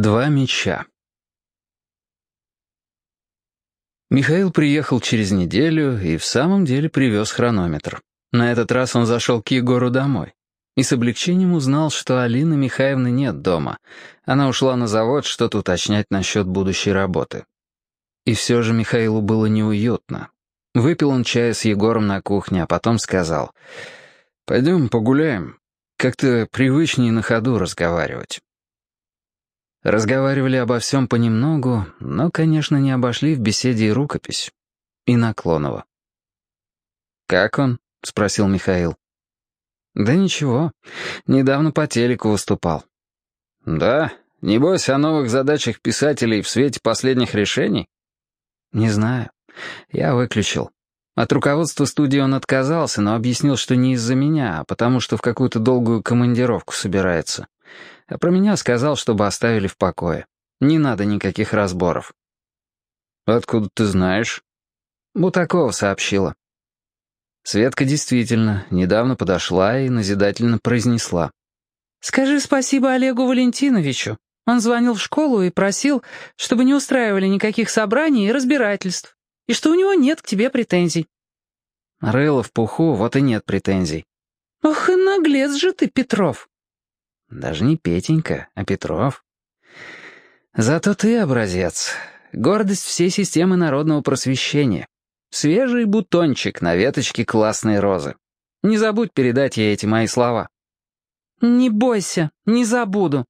Два меча. Михаил приехал через неделю и в самом деле привез хронометр. На этот раз он зашел к Егору домой. И с облегчением узнал, что Алины Михайловны нет дома. Она ушла на завод что-то уточнять насчет будущей работы. И все же Михаилу было неуютно. Выпил он чая с Егором на кухне, а потом сказал, «Пойдем погуляем. Как-то привычнее на ходу разговаривать». Разговаривали обо всем понемногу, но, конечно, не обошли в беседе и рукопись. И Наклонова. «Как он?» — спросил Михаил. «Да ничего. Недавно по телеку выступал». «Да? Небось о новых задачах писателей в свете последних решений?» «Не знаю. Я выключил. От руководства студии он отказался, но объяснил, что не из-за меня, а потому что в какую-то долгую командировку собирается. А про меня сказал, чтобы оставили в покое. Не надо никаких разборов. «Откуда ты знаешь?» Бутакова сообщила. Светка действительно недавно подошла и назидательно произнесла. «Скажи спасибо Олегу Валентиновичу. Он звонил в школу и просил, чтобы не устраивали никаких собраний и разбирательств, и что у него нет к тебе претензий». Рыло в пуху, вот и нет претензий. «Ох и наглец же ты, Петров!» Даже не Петенька, а Петров. Зато ты образец. Гордость всей системы народного просвещения. Свежий бутончик на веточке классной розы. Не забудь передать ей эти мои слова. «Не бойся, не забуду».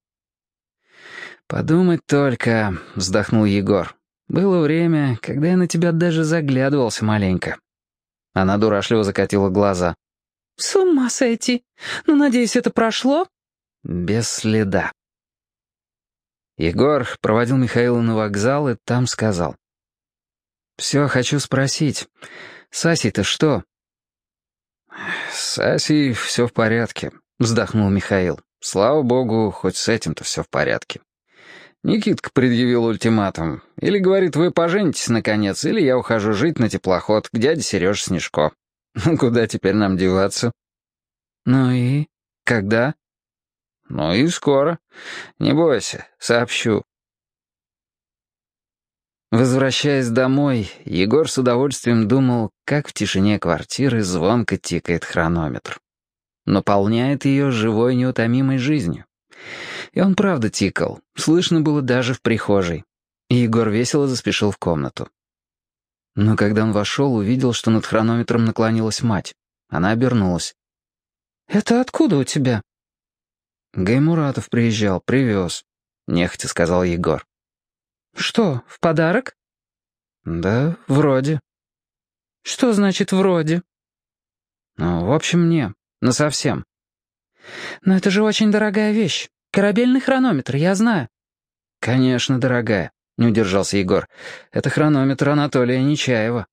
«Подумать только», — вздохнул Егор. «Было время, когда я на тебя даже заглядывался маленько». Она дурашливо закатила глаза. «С ума сойти. Ну, надеюсь, это прошло?» Без следа. Егор проводил Михаила на вокзал и там сказал. «Все, хочу спросить. С Асей-то что?» «С Асей все в порядке», — вздохнул Михаил. «Слава богу, хоть с этим-то все в порядке». Никитка предъявил ультиматум. Или говорит, вы поженитесь наконец, или я ухожу жить на теплоход к дяде Сереже Снежко. Ну, куда теперь нам деваться? Ну и? Когда? «Ну и скоро. Не бойся, сообщу». Возвращаясь домой, Егор с удовольствием думал, как в тишине квартиры звонко тикает хронометр. Наполняет ее живой неутомимой жизнью. И он правда тикал, слышно было даже в прихожей. И Егор весело заспешил в комнату. Но когда он вошел, увидел, что над хронометром наклонилась мать. Она обернулась. «Это откуда у тебя?» «Гаймуратов приезжал, привез», — нехотя сказал Егор. «Что, в подарок?» «Да, вроде». «Что значит «вроде»?» «Ну, в общем, не, насовсем». «Но это же очень дорогая вещь. Корабельный хронометр, я знаю». «Конечно, дорогая», — не удержался Егор. «Это хронометр Анатолия Нечаева».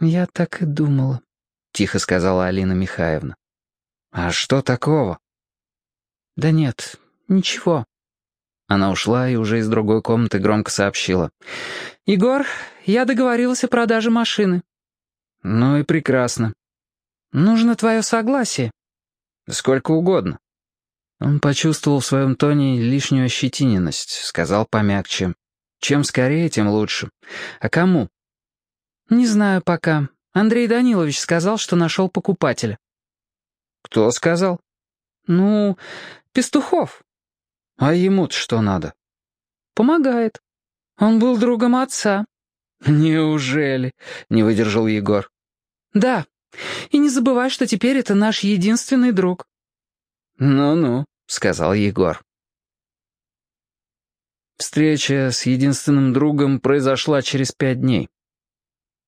«Я так и думала», — тихо сказала Алина Михайловна. «А что такого?» «Да нет, ничего». Она ушла и уже из другой комнаты громко сообщила. «Егор, я договорилась о продаже машины». «Ну и прекрасно». «Нужно твое согласие». «Сколько угодно». Он почувствовал в своем тоне лишнюю ощетиненность, сказал помягче. «Чем скорее, тем лучше. А кому?» «Не знаю пока. Андрей Данилович сказал, что нашел покупателя». «Кто сказал?» «Ну, Пестухов. А ему-то что надо? Помогает. Он был другом отца. Неужели? Не выдержал Егор. Да. И не забывай, что теперь это наш единственный друг. Ну-ну, сказал Егор. Встреча с единственным другом произошла через пять дней.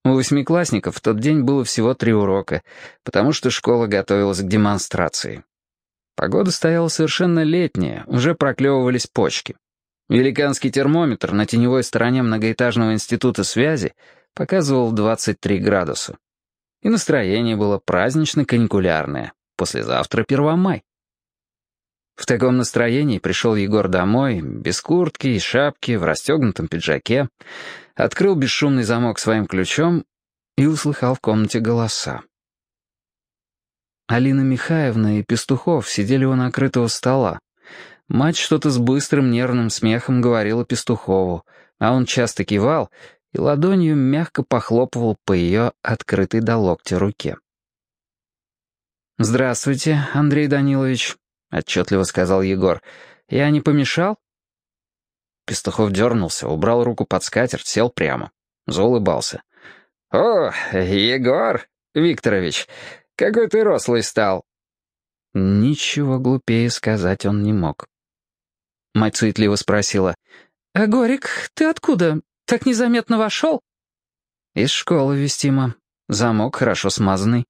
У восьмиклассников в тот день было всего три урока, потому что школа готовилась к демонстрации. Погода стояла совершенно летняя, уже проклевывались почки. Великанский термометр на теневой стороне многоэтажного института связи показывал 23 градуса. И настроение было празднично-каникулярное. Послезавтра 1 май. В таком настроении пришел Егор домой, без куртки и шапки, в расстегнутом пиджаке, открыл бесшумный замок своим ключом и услыхал в комнате голоса. Алина Михайловна и Пестухов сидели у накрытого стола. Мать что-то с быстрым нервным смехом говорила Пестухову, а он часто кивал и ладонью мягко похлопывал по ее открытой до локтя руке. «Здравствуйте, Андрей Данилович», — отчетливо сказал Егор. «Я не помешал?» Пестухов дернулся, убрал руку под скатерть, сел прямо. Заулыбался. «О, Егор Викторович, какой ты рослый стал!» Ничего глупее сказать он не мог. Мать суетливо спросила. «А Горик, ты откуда? Так незаметно вошел?» «Из школы вестимо. Замок хорошо смазанный».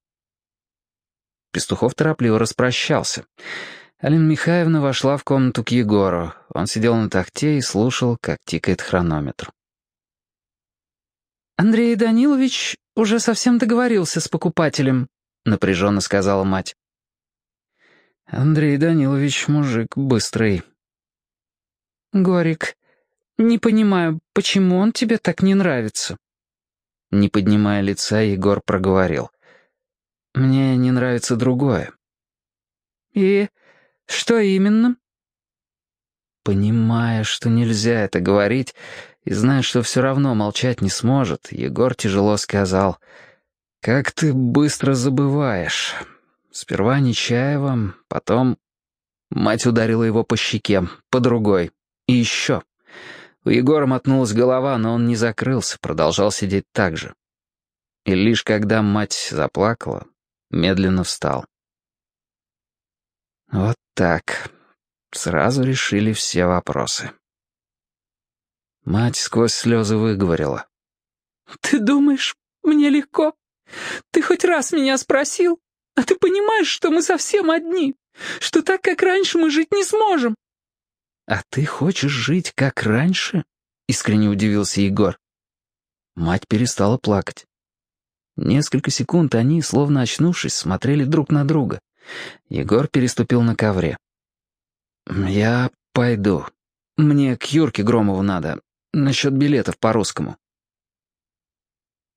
Пестухов торопливо распрощался. Алина Михайловна вошла в комнату к Егору. Он сидел на тахте и слушал, как тикает хронометр. «Андрей Данилович уже совсем договорился с покупателем», — напряженно сказала мать. «Андрей Данилович мужик быстрый», «Горик, не понимаю, почему он тебе так не нравится?» Не поднимая лица, Егор проговорил. «Мне не нравится другое». «И что именно?» Понимая, что нельзя это говорить, и зная, что все равно молчать не сможет, Егор тяжело сказал, «Как ты быстро забываешь. Сперва Нечаева, потом...» Мать ударила его по щеке, по другой. И еще. У Егора мотнулась голова, но он не закрылся, продолжал сидеть так же. И лишь когда мать заплакала, медленно встал. Вот так. Сразу решили все вопросы. Мать сквозь слезы выговорила. «Ты думаешь, мне легко? Ты хоть раз меня спросил? А ты понимаешь, что мы совсем одни? Что так, как раньше, мы жить не сможем? «А ты хочешь жить как раньше?» — искренне удивился Егор. Мать перестала плакать. Несколько секунд они, словно очнувшись, смотрели друг на друга. Егор переступил на ковре. «Я пойду. Мне к Юрке Громову надо. Насчет билетов по-русскому».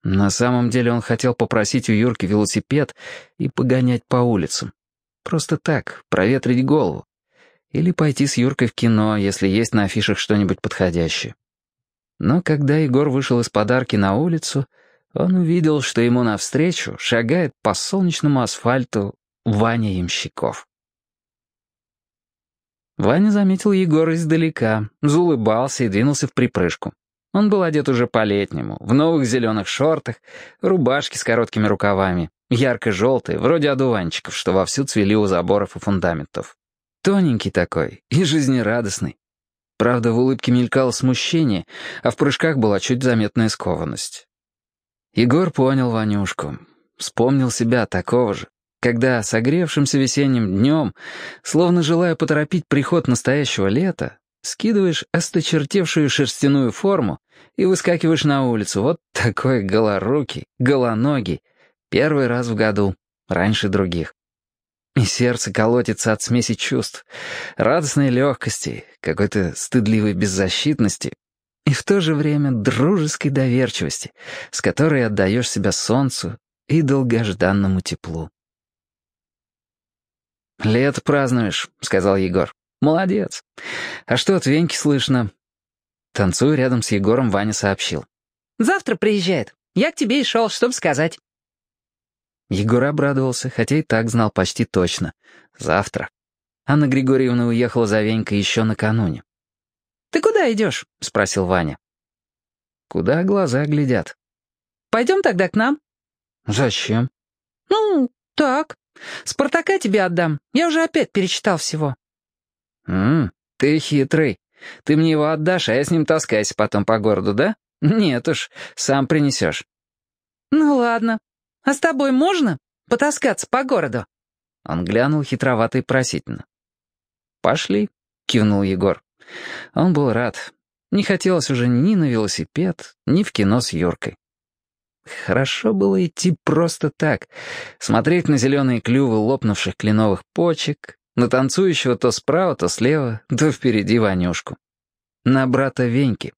На самом деле он хотел попросить у Юрки велосипед и погонять по улицам. Просто так, проветрить голову. Или пойти с Юркой в кино, если есть на афишах что-нибудь подходящее. Но когда Егор вышел из подарки на улицу, он увидел, что ему навстречу шагает по солнечному асфальту Ваня Ямщиков. Ваня заметил Егора издалека, заулыбался и двинулся в припрыжку. Он был одет уже по-летнему, в новых зеленых шортах, рубашке с короткими рукавами, ярко-желтые, вроде одуванчиков, что вовсю цвели у заборов и фундаментов. Тоненький такой и жизнерадостный. Правда, в улыбке мелькало смущение, а в прыжках была чуть заметная скованность. Егор понял Ванюшку. Вспомнил себя такого же, когда, согревшимся весенним днем, словно желая поторопить приход настоящего лета, скидываешь осточертевшую шерстяную форму и выскакиваешь на улицу, вот такой голорукий, голоногий, первый раз в году, раньше других. И сердце колотится от смеси чувств, радостной легкости, какой-то стыдливой беззащитности и в то же время дружеской доверчивости, с которой отдаешь себя солнцу и долгожданному теплу. «Лето празднуешь», — сказал Егор. «Молодец. А что от Веньки слышно?» Танцуя рядом с Егором, Ваня сообщил. «Завтра приезжает. Я к тебе и шел, чтобы сказать». Егор обрадовался, хотя и так знал почти точно. Завтра. Анна Григорьевна уехала за Венькой еще накануне. «Ты куда идешь?» — спросил Ваня. «Куда глаза глядят?» «Пойдем тогда к нам». «Зачем?» «Ну, так. Спартака тебе отдам. Я уже опять перечитал всего». «М ты хитрый. Ты мне его отдашь, а я с ним таскаюсь потом по городу, да? Нет уж, сам принесешь». «Ну ладно, «А с тобой можно потаскаться по городу?» Он глянул хитровато и просительно. «Пошли», — кивнул Егор. Он был рад. Не хотелось уже ни на велосипед, ни в кино с Юркой. Хорошо было идти просто так, смотреть на зеленые клювы лопнувших кленовых почек, на танцующего то справа, то слева, то впереди Ванюшку. На брата Веньки.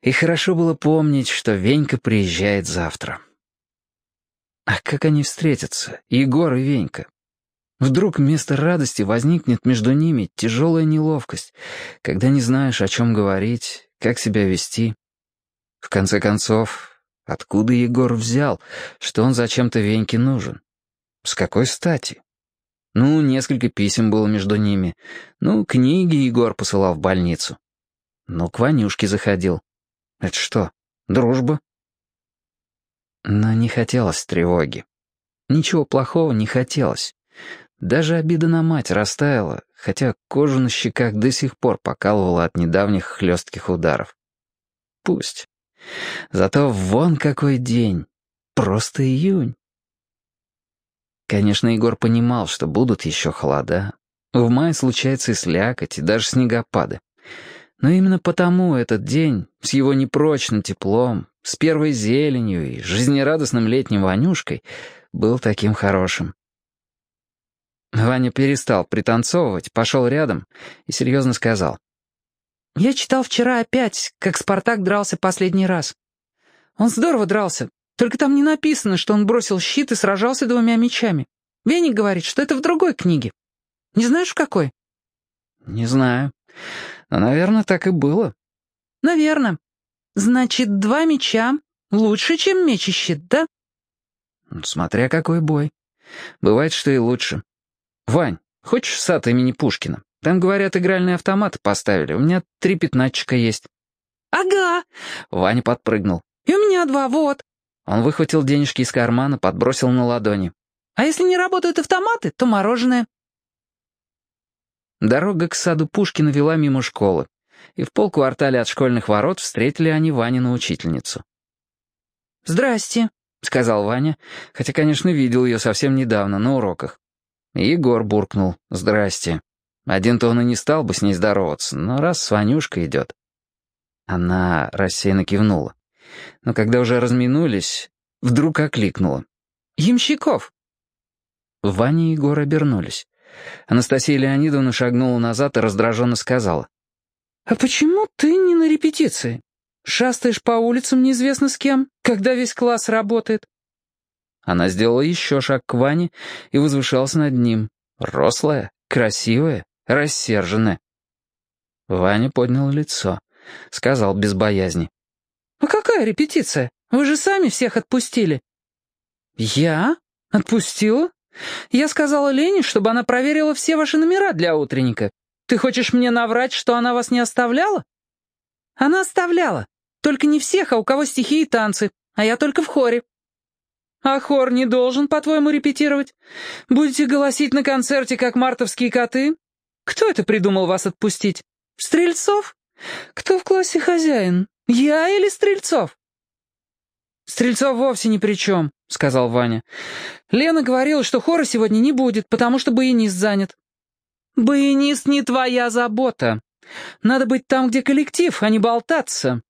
И хорошо было помнить, что Венька приезжает завтра. А как они встретятся, Егор и Венька? Вдруг вместо радости возникнет между ними тяжелая неловкость, когда не знаешь, о чем говорить, как себя вести. В конце концов, откуда Егор взял, что он зачем-то Веньке нужен? С какой стати? Ну, несколько писем было между ними. Ну, книги Егор посылал в больницу. Ну, к Ванюшке заходил. Это что, дружба? Но не хотелось тревоги. Ничего плохого не хотелось. Даже обида на мать растаяла, хотя кожу на щеках до сих пор покалывала от недавних хлестких ударов. Пусть. Зато вон какой день. Просто июнь. Конечно, Егор понимал, что будут еще холода. В мае случается и слякоть, и даже снегопады. Но именно потому этот день, с его непрочным теплом, с первой зеленью и жизнерадостным летним Ванюшкой, был таким хорошим. Ваня перестал пританцовывать, пошел рядом и серьезно сказал. «Я читал вчера опять, как Спартак дрался последний раз. Он здорово дрался, только там не написано, что он бросил щит и сражался двумя мечами. Веник говорит, что это в другой книге. Не знаешь, в какой?» «Не знаю. Но, наверное, так и было». «Наверное. Значит, два меча лучше, чем меч и щит, да?» «Смотря какой бой. Бывает, что и лучше. «Вань, хочешь сад имени Пушкина? Там, говорят, игральные автоматы поставили. У меня три пятнадцатчика есть». «Ага!» Ваня подпрыгнул. «И у меня два, вот». Он выхватил денежки из кармана, подбросил на ладони. «А если не работают автоматы, то мороженое». Дорога к саду Пушкина вела мимо школы, и в полквартале от школьных ворот встретили они Ванину учительницу. «Здрасте», — сказал Ваня, хотя, конечно, видел ее совсем недавно, на уроках. Егор буркнул «Здрасте». Один-то он и не стал бы с ней здороваться, но раз с Ванюшкой идет. Она рассеянно кивнула. Но когда уже разминулись, вдруг окликнула. «Ямщиков!» Ваня и Егор обернулись. Анастасия Леонидовна шагнула назад и раздраженно сказала. «А почему ты не на репетиции? Шастаешь по улицам неизвестно с кем, когда весь класс работает. Она сделала еще шаг к Ване и возвышалась над ним. Рослая, красивая, рассерженная. Ваня поднял лицо. Сказал без боязни. «А какая репетиция? Вы же сами всех отпустили». «Я? Отпустила? Я сказала Лене, чтобы она проверила все ваши номера для утренника. Ты хочешь мне наврать, что она вас не оставляла?» «Она оставляла. Только не всех, а у кого стихи и танцы. А я только в хоре. А хор не должен, по-твоему, репетировать? Будете голосить на концерте, как мартовские коты? Кто это придумал вас отпустить? Стрельцов? Кто в классе хозяин? Я или Стрельцов? «Стрельцов вовсе ни при чем», — сказал Ваня. «Лена говорила, что хора сегодня не будет, потому что баянист занят». «Баянист не твоя забота. Надо быть там, где коллектив, а не болтаться.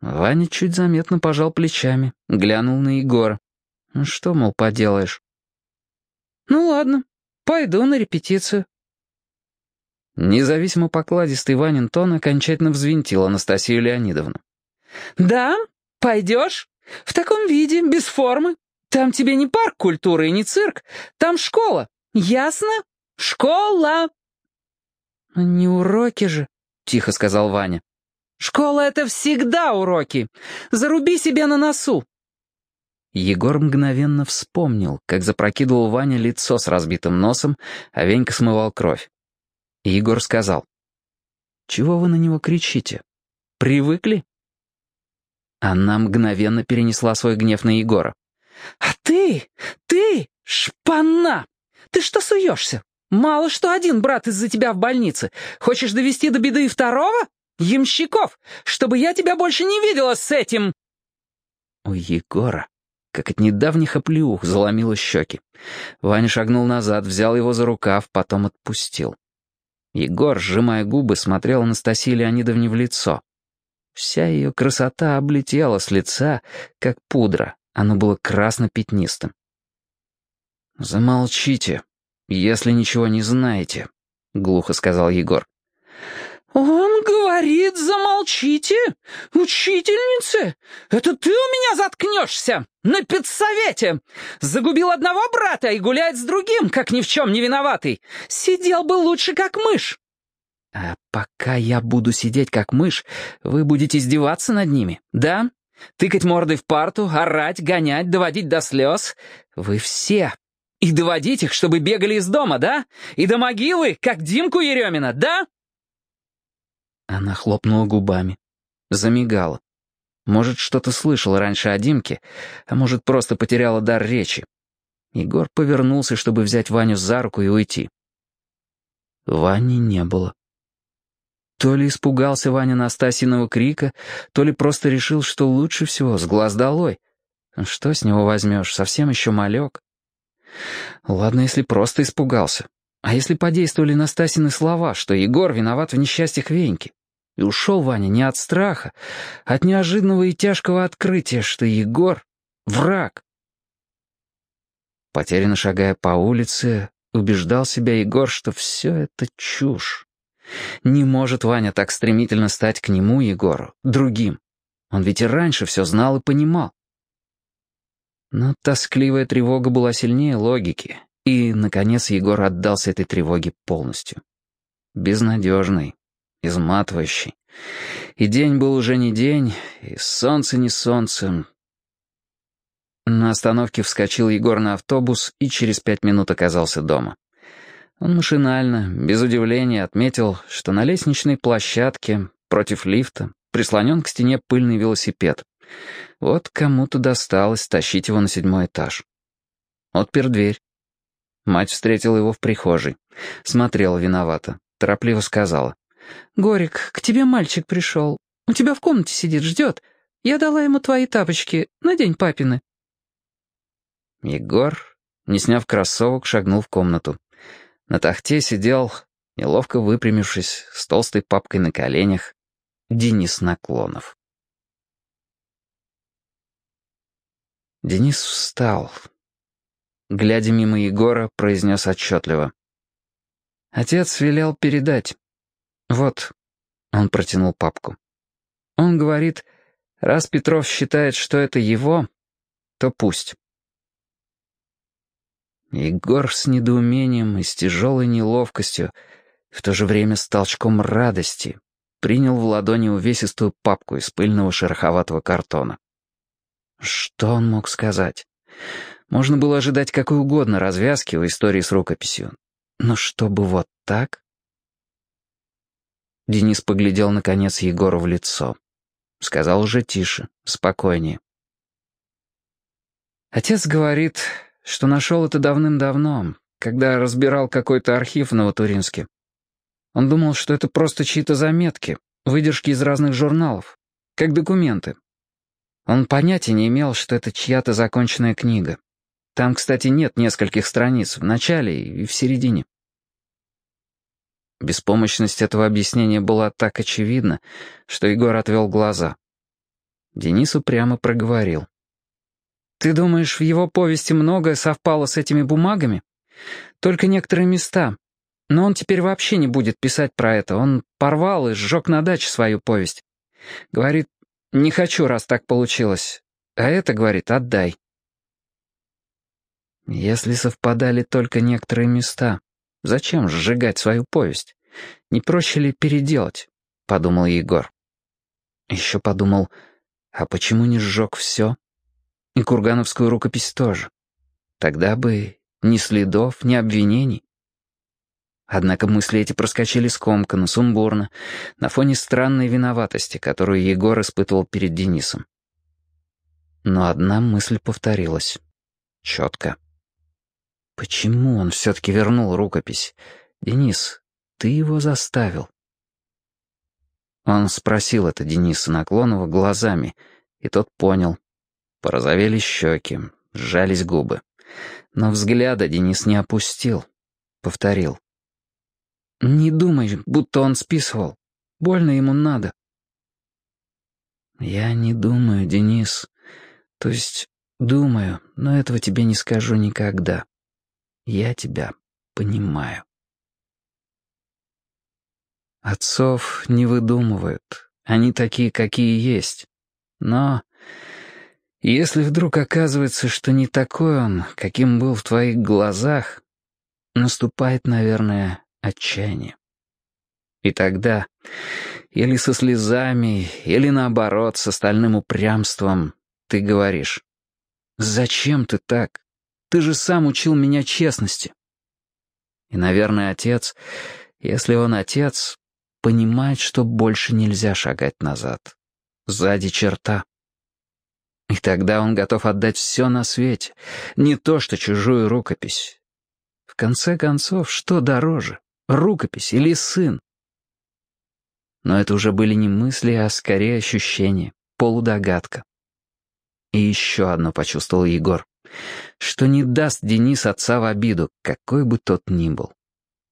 Ваня чуть заметно пожал плечами, глянул на Егора. «Ну что, мол, поделаешь?» «Ну ладно, пойду на репетицию». Независимо покладистый Ванин тон окончательно взвинтил Анастасию Леонидовну. «Да? Пойдешь? В таком виде, без формы. Там тебе не парк культуры и не цирк. Там школа. Ясно? Школа!» «Не уроки же», — тихо сказал Ваня. «Школа — это всегда уроки! Заруби себе на носу!» Егор мгновенно вспомнил, как запрокидывал Ваня лицо с разбитым носом, а Венька смывал кровь. Егор сказал, «Чего вы на него кричите? Привыкли?» Она мгновенно перенесла свой гнев на Егора. «А ты, ты, шпана! Ты что суешься? Мало что один брат из-за тебя в больнице. Хочешь довести до беды и второго? Ямщиков, чтобы я тебя больше не видела с этим!» У Егора, как от недавних оплеух, заломило щеки. Ваня шагнул назад, взял его за рукав, потом отпустил. Егор, сжимая губы, смотрел Анастасии Леонидовне в лицо. Вся ее красота облетела с лица, как пудра. Оно было красно-пятнистым. «Замолчите, если ничего не знаете», — глухо сказал Егор. «Он говорит...» замолчите! Учительница! Это ты у меня заткнешься! На педсовете! Загубил одного брата и гуляет с другим, как ни в чем не виноватый! Сидел бы лучше, как мышь!» «А пока я буду сидеть, как мышь, вы будете издеваться над ними, да? Тыкать мордой в парту, орать, гонять, доводить до слез? Вы все и доводить их, чтобы бегали из дома, да? И до могилы, как Димку Еремина, да?» Она хлопнула губами. Замигала. Может, что-то слышала раньше о Димке, а может, просто потеряла дар речи. Егор повернулся, чтобы взять Ваню за руку и уйти. Вани не было. То ли испугался Ваня Настасиного крика, то ли просто решил, что лучше всего с глаз долой. Что с него возьмешь, совсем еще малек. Ладно, если просто испугался. А если подействовали Настасины слова, что Егор виноват в несчастьях Веньки? И ушел Ваня не от страха, а от неожиданного и тяжкого открытия, что Егор — враг. Потерянно шагая по улице, убеждал себя Егор, что все это чушь. Не может Ваня так стремительно стать к нему, Егору, другим. Он ведь и раньше все знал и понимал. Но тоскливая тревога была сильнее логики, и, наконец, Егор отдался этой тревоге полностью. Безнадежный, изматывающий. И день был уже не день, и солнце не солнцем. На остановке вскочил Егор на автобус и через пять минут оказался дома. Он машинально, без удивления, отметил, что на лестничной площадке, против лифта, прислонен к стене пыльный велосипед. Вот кому-то досталось тащить его на седьмой этаж. Отпер дверь. Мать встретила его в прихожей. Смотрела виновато. Торопливо сказала. «Горик, к тебе мальчик пришел. У тебя в комнате сидит, ждет. Я дала ему твои тапочки. Надень папины». Егор, не сняв кроссовок, шагнул в комнату. На тахте сидел, неловко выпрямившись, с толстой папкой на коленях, Денис Наклонов. Денис встал. Глядя мимо Егора, произнес отчетливо. «Отец велел передать. Вот». Он протянул папку. Он говорит, раз Петров считает, что это его, то пусть. Егор с недоумением и с тяжелой неловкостью, в то же время с толчком радости, принял в ладони увесистую папку из пыльного шероховатого картона. Что он мог сказать? Можно было ожидать какой угодно развязки у истории с рукописью. Но чтобы вот так... Денис поглядел, наконец, Егору в лицо. Сказал уже тише, спокойнее. Отец говорит, что нашел это давным-давно, когда разбирал какой-то архив в Новотуринске. Он думал, что это просто чьи-то заметки, выдержки из разных журналов, как документы. Он понятия не имел, что это чья-то законченная книга. Там, кстати, нет нескольких страниц, в начале и в середине. Беспомощность этого объяснения была так очевидна, что Егор отвел глаза. Денис упрямо проговорил. Ты думаешь, в его повести многое совпало с этими бумагами? Только некоторые места. Но он теперь вообще не будет писать про это. Он порвал и сжег на даче свою повесть. Говорит, не хочу, раз так получилось. А это, говорит, отдай. Если совпадали только некоторые места, зачем сжигать свою повесть? Не проще ли переделать? Подумал Егор. Еще подумал, а почему не сжег все? И кургановскую рукопись тоже. Тогда бы ни следов, ни обвинений. Однако мысли эти проскочили скомканно, сумбурно, на фоне странной виноватости, которую Егор испытывал перед Денисом. Но одна мысль повторилась. Четко. Почему он все-таки вернул рукопись? Денис, ты его заставил. Он спросил это Дениса Наклонова глазами, и тот понял, Порозовели щеки, сжались губы. Но взгляда Денис не опустил. Повторил. «Не думай, будто он списывал. Больно ему надо». «Я не думаю, Денис. То есть думаю, но этого тебе не скажу никогда. Я тебя понимаю». Отцов не выдумывают. Они такие, какие есть. Но если вдруг оказывается, что не такой он, каким был в твоих глазах, наступает, наверное, отчаяние. И тогда, или со слезами, или наоборот, с остальным упрямством, ты говоришь, «Зачем ты так? Ты же сам учил меня честности». И, наверное, отец, если он отец, понимает, что больше нельзя шагать назад. Сзади черта. И тогда он готов отдать все на свете, не то что чужую рукопись. В конце концов, что дороже, рукопись или сын? Но это уже были не мысли, а скорее ощущения, полудогадка. И еще одно почувствовал Егор, что не даст Денис отца в обиду, какой бы тот ни был.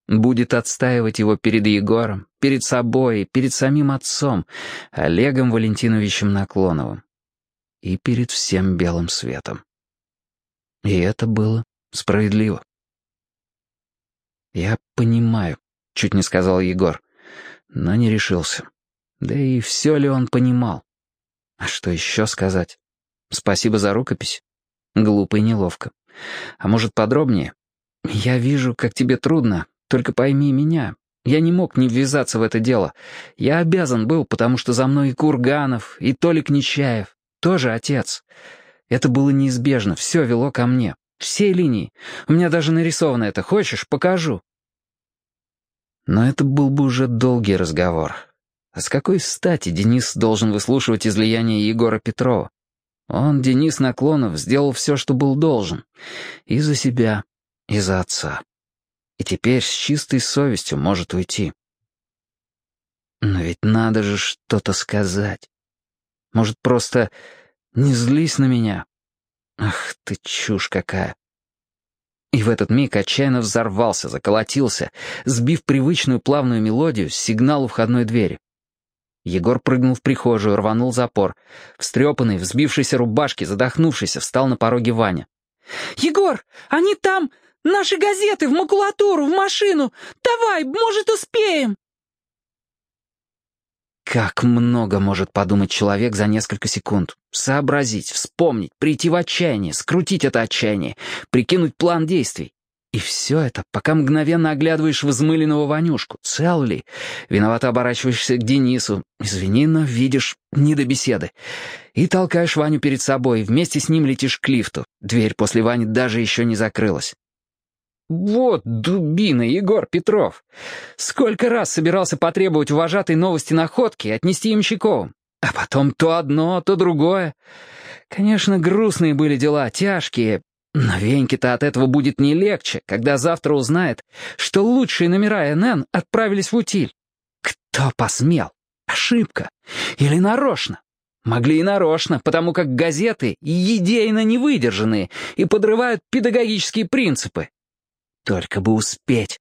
Будет отстаивать его перед Егором, перед собой, перед самим отцом, Олегом Валентиновичем Наклоновым и перед всем белым светом. И это было справедливо. «Я понимаю», — чуть не сказал Егор, но не решился. Да и все ли он понимал? А что еще сказать? Спасибо за рукопись. Глупо и неловко. А может, подробнее? Я вижу, как тебе трудно, только пойми меня. Я не мог не ввязаться в это дело. Я обязан был, потому что за мной и Курганов, и Толик Нечаев, тоже отец. Это было неизбежно, все вело ко мне. Все линии. У меня даже нарисовано это. Хочешь, покажу. Но это был бы уже долгий разговор. А с какой стати Денис должен выслушивать излияние Егора Петрова? Он, Денис Наклонов, сделал все, что был должен. И за себя, и за отца. И теперь с чистой совестью может уйти. Но ведь надо же что-то сказать. Может, просто «не злись на меня». Ах ты чушь какая. И в этот миг отчаянно взорвался, заколотился, сбив привычную плавную мелодию с сигналу входной двери. Егор прыгнул в прихожую, рванул запор. Встрепанный, взбившийся рубашки, задохнувшийся, встал на пороге Ваня. «Егор, они там! Наши газеты в макулатуру, в машину! Давай, может, успеем!» Как много может подумать человек за несколько секунд. Сообразить, вспомнить, прийти в отчаяние, скрутить это отчаяние, прикинуть план действий. И все это, пока мгновенно оглядываешь взмыленного Ванюшку. Цел ли? Виновато оборачиваешься к Денису. Извини, но видишь, не до беседы. И толкаешь Ваню перед собой, вместе с ним летишь к лифту. Дверь после Вани даже еще не закрылась. Вот дубина, Егор Петров. Сколько раз собирался потребовать у вожатой новости находки и отнести Ямщиковым. А потом то одно, то другое. Конечно, грустные были дела, тяжкие. Но Веньке-то от этого будет не легче, когда завтра узнает, что лучшие номера НН отправились в утиль. Кто посмел? Ошибка. Или нарочно? Могли и нарочно, потому как газеты идейно не выдержанные и подрывают педагогические принципы. Только бы успеть.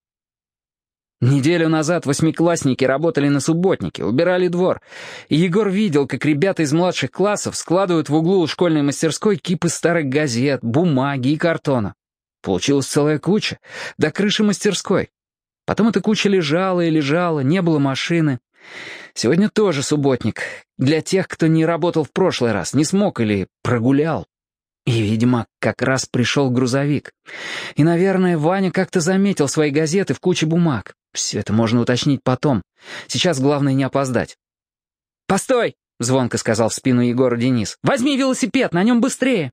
Неделю назад восьмиклассники работали на субботнике, убирали двор. И Егор видел, как ребята из младших классов складывают в углу школьной мастерской кипы старых газет, бумаги и картона. Получилась целая куча, до крыши мастерской. Потом эта куча лежала и лежала, не было машины. Сегодня тоже субботник. Для тех, кто не работал в прошлый раз, не смог или прогулял. И, видимо, как раз пришел грузовик. И, наверное, Ваня как-то заметил свои газеты в куче бумаг. Все это можно уточнить потом. Сейчас главное не опоздать. «Постой!» — звонко сказал в спину Егору Денис. «Возьми велосипед, на нем быстрее!»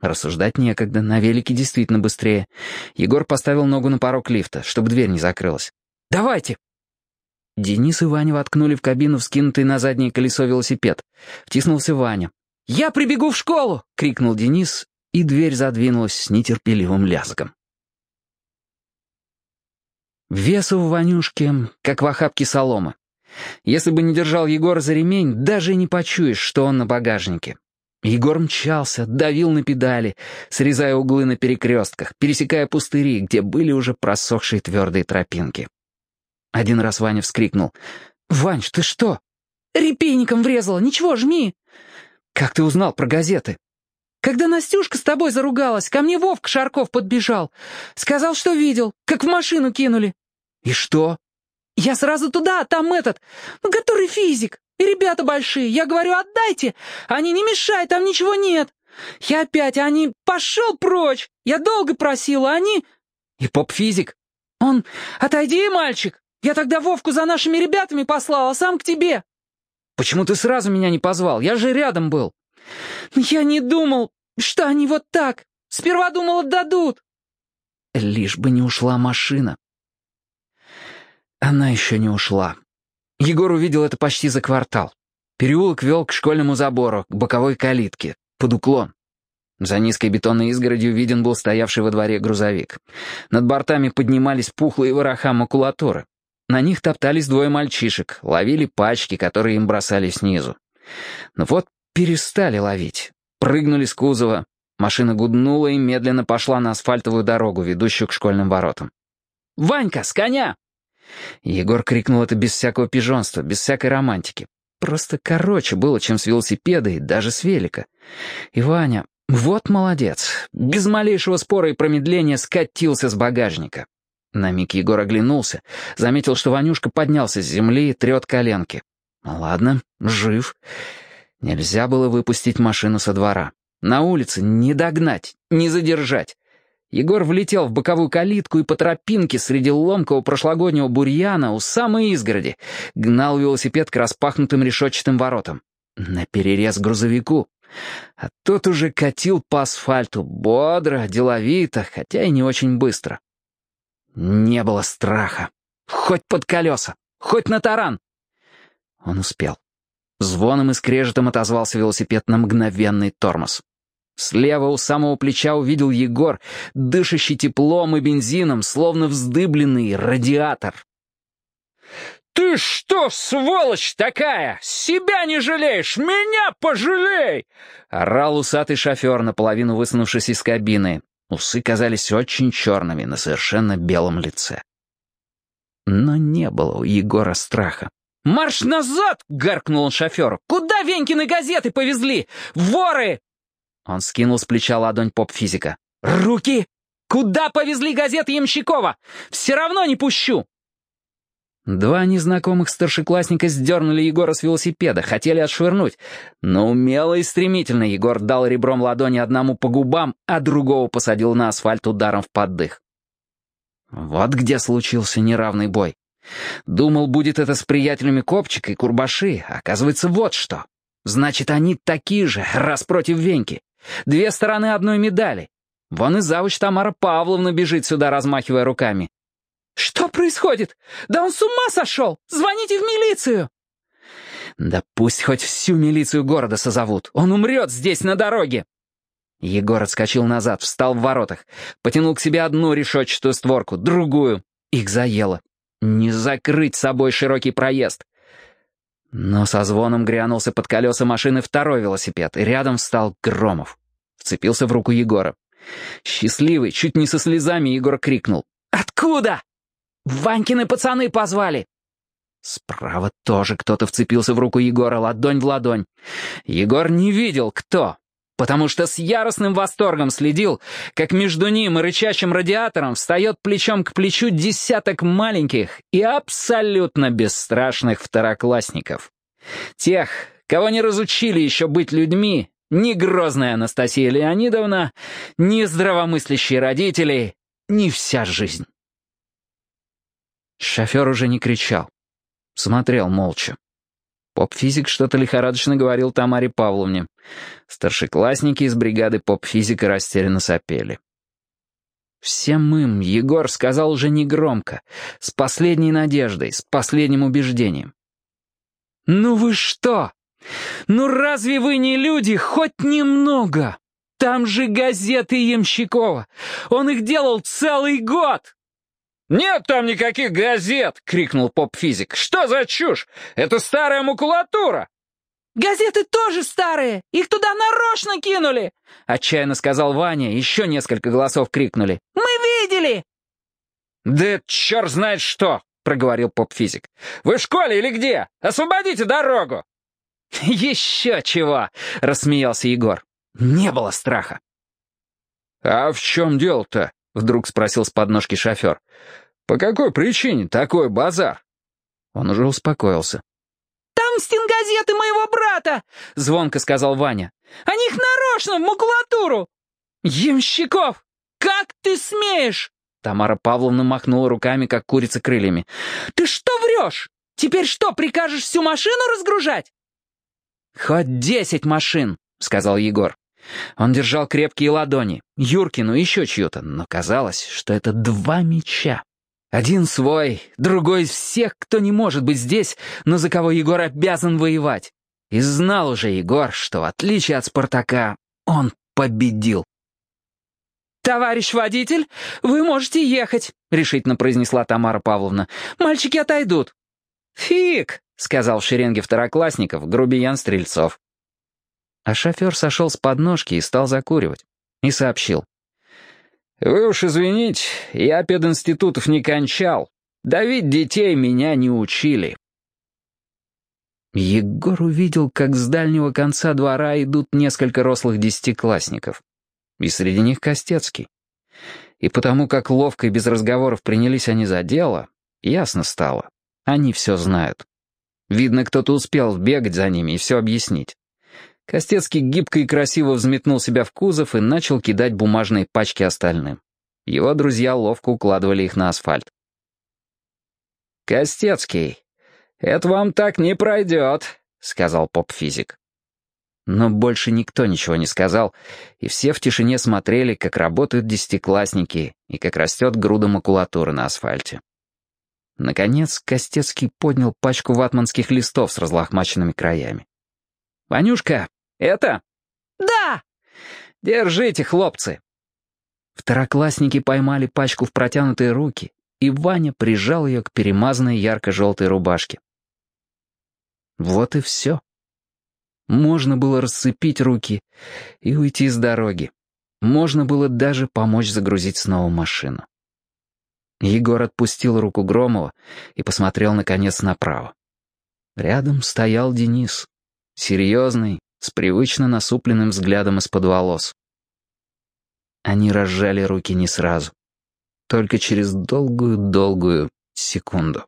Рассуждать некогда, на велике действительно быстрее. Егор поставил ногу на порог лифта, чтобы дверь не закрылась. «Давайте!» Денис и Ваня воткнули в кабину вскинутый на заднее колесо велосипед. Втиснулся Ваня. «Я прибегу в школу!» — крикнул Денис, и дверь задвинулась с нетерпеливым лязгом. Весу в Ванюшке, как в охапке соломы. Если бы не держал Егор за ремень, даже не почуешь, что он на багажнике. Егор мчался, давил на педали, срезая углы на перекрестках, пересекая пустыри, где были уже просохшие твердые тропинки. Один раз Ваня вскрикнул. «Вань, ты что?» «Репейником врезала, ничего, жми!» «Как ты узнал про газеты?» «Когда Настюшка с тобой заругалась, ко мне Вовка Шарков подбежал. Сказал, что видел, как в машину кинули». «И что?» Я сразу туда, а там этот, ну, который физик. И ребята большие. Я говорю, отдайте. Они не мешают, там ничего нет. Я опять, они, пошел прочь. Я долго просила, они... И поп-физик. Он, отойди, мальчик. Я тогда Вовку за нашими ребятами послал, а сам к тебе. Почему ты сразу меня не позвал? Я же рядом был. Я не думал, что они вот так. Сперва думал, отдадут. Лишь бы не ушла машина. Она еще не ушла. Егор увидел это почти за квартал. Переулок вел к школьному забору, к боковой калитке, под уклон. За низкой бетонной изгородью виден был стоявший во дворе грузовик. Над бортами поднимались пухлые вороха макулатуры. На них топтались двое мальчишек, ловили пачки, которые им бросали снизу. Но вот перестали ловить. Прыгнули с кузова. Машина гуднула и медленно пошла на асфальтовую дорогу, ведущую к школьным воротам. «Ванька, с коня!» Егор крикнул это без всякого пижонства, без всякой романтики. Просто короче было, чем с велосипеда и даже с велика. И Ваня, вот молодец, без малейшего спора и промедления скатился с багажника. На миг Егор оглянулся, заметил, что Ванюшка поднялся с земли и трет коленки. Ладно, жив. Нельзя было выпустить машину со двора. На улице не догнать, не задержать. Егор влетел в боковую калитку и по тропинке среди ломкого прошлогоднего бурьяна у самой изгороди гнал велосипед к распахнутым решетчатым воротам. На перерез грузовику. А тот уже катил по асфальту, бодро, деловито, хотя и не очень быстро. Не было страха. Хоть под колеса, хоть на таран. Он успел. Звоном и скрежетом отозвался велосипед на мгновенный тормоз. Слева у самого плеча увидел Егор, дышащий теплом и бензином, словно вздыбленный радиатор. «Ты что, сволочь такая? Себя не жалеешь? Меня пожалей!» Орал усатый шофер, наполовину высунувшись из кабины. Усы казались очень черными на совершенно белом лице. Но не было у Егора страха. «Марш назад!» — гаркнул он шоферу. «Куда Венькины газеты повезли? Воры!» Он скинул с плеча ладонь поп-физика. «Руки! Куда повезли газеты Ямщикова? Все равно не пущу!» Два незнакомых старшеклассника сдернули Егора с велосипеда, хотели отшвырнуть, но умело и стремительно Егор дал ребром ладони одному по губам, а другого посадил на асфальт ударом в поддых. Вот где случился неравный бой. Думал, будет это с приятелями Копчик и Курбаши, оказывается, вот что. Значит, они такие же, раз против Веньки. Две стороны одной медали. Вон и завуч Тамара Павловна бежит сюда, размахивая руками. «Что происходит? Да он с ума сошел! Звоните в милицию!» «Да пусть хоть всю милицию города созовут. Он умрет здесь, на дороге!» Егор отскочил назад, встал в воротах, потянул к себе одну решетчатую створку, другую. Их заело. Не закрыть собой широкий проезд. Но со звоном грянулся под колеса машины второй велосипед, и рядом встал Громов. Вцепился в руку Егора. Счастливый, чуть не со слезами, Егор крикнул. «Откуда?» «Ванькины пацаны позвали!» Справа тоже кто-то вцепился в руку Егора, ладонь в ладонь. Егор не видел, кто потому что с яростным восторгом следил, как между ним и рычащим радиатором встает плечом к плечу десяток маленьких и абсолютно бесстрашных второклассников. Тех, кого не разучили еще быть людьми, ни грозная Анастасия Леонидовна, ни здравомыслящие родители, ни вся жизнь. Шофер уже не кричал. Смотрел молча. Поп-физик что-то лихорадочно говорил Тамаре Павловне. Старшеклассники из бригады поп-физика растерянно сопели. Всем им Егор сказал уже негромко, с последней надеждой, с последним убеждением. «Ну вы что? Ну разве вы не люди хоть немного? Там же газеты Ямщикова. Он их делал целый год!» «Нет там никаких газет!» — крикнул поп-физик. «Что за чушь? Это старая макулатура!» «Газеты тоже старые! Их туда нарочно кинули!» — отчаянно сказал Ваня. Еще несколько голосов крикнули. «Мы видели!» «Да черт знает что!» — проговорил поп-физик. «Вы в школе или где? Освободите дорогу!» «Еще чего!» — рассмеялся Егор. Не было страха. «А в чем дело-то?» — вдруг спросил с подножки шофер. «По какой причине такой базар?» Он уже успокоился. «Там стенгазеты моего брата!» — звонко сказал Ваня. «Они их нарочно в макулатуру!» «Ямщиков! Как ты смеешь?» Тамара Павловна махнула руками, как курица крыльями. «Ты что врешь? Теперь что, прикажешь всю машину разгружать?» «Хоть десять машин», — сказал Егор. Он держал крепкие ладони, Юркину еще чью-то, но казалось, что это два меча. Один свой, другой из всех, кто не может быть здесь, но за кого Егор обязан воевать. И знал уже Егор, что в отличие от Спартака, он победил. «Товарищ водитель, вы можете ехать», — решительно произнесла Тамара Павловна. «Мальчики отойдут». «Фиг», — сказал в шеренге второклассников грубиян Стрельцов. А шофер сошел с подножки и стал закуривать. И сообщил. «Вы уж извините, я пединститутов не кончал. Давить детей меня не учили». Егор увидел, как с дальнего конца двора идут несколько рослых десятиклассников. И среди них Костецкий. И потому как ловко и без разговоров принялись они за дело, ясно стало. Они все знают. Видно, кто-то успел бегать за ними и все объяснить. Костецкий гибко и красиво взметнул себя в кузов и начал кидать бумажные пачки остальным. Его друзья ловко укладывали их на асфальт. «Костецкий, это вам так не пройдет», — сказал поп-физик. Но больше никто ничего не сказал, и все в тишине смотрели, как работают десятиклассники и как растет груда макулатуры на асфальте. Наконец, Костецкий поднял пачку ватманских листов с разлохмаченными краями. «Ванюшка, это?» «Да!» «Держите, хлопцы!» Второклассники поймали пачку в протянутые руки, и Ваня прижал ее к перемазанной ярко-желтой рубашке. Вот и все. Можно было расцепить руки и уйти с дороги. Можно было даже помочь загрузить снова машину. Егор отпустил руку Громова и посмотрел, наконец, направо. Рядом стоял Денис, серьезный, с привычно насупленным взглядом из-под волос. Они разжали руки не сразу, только через долгую-долгую секунду.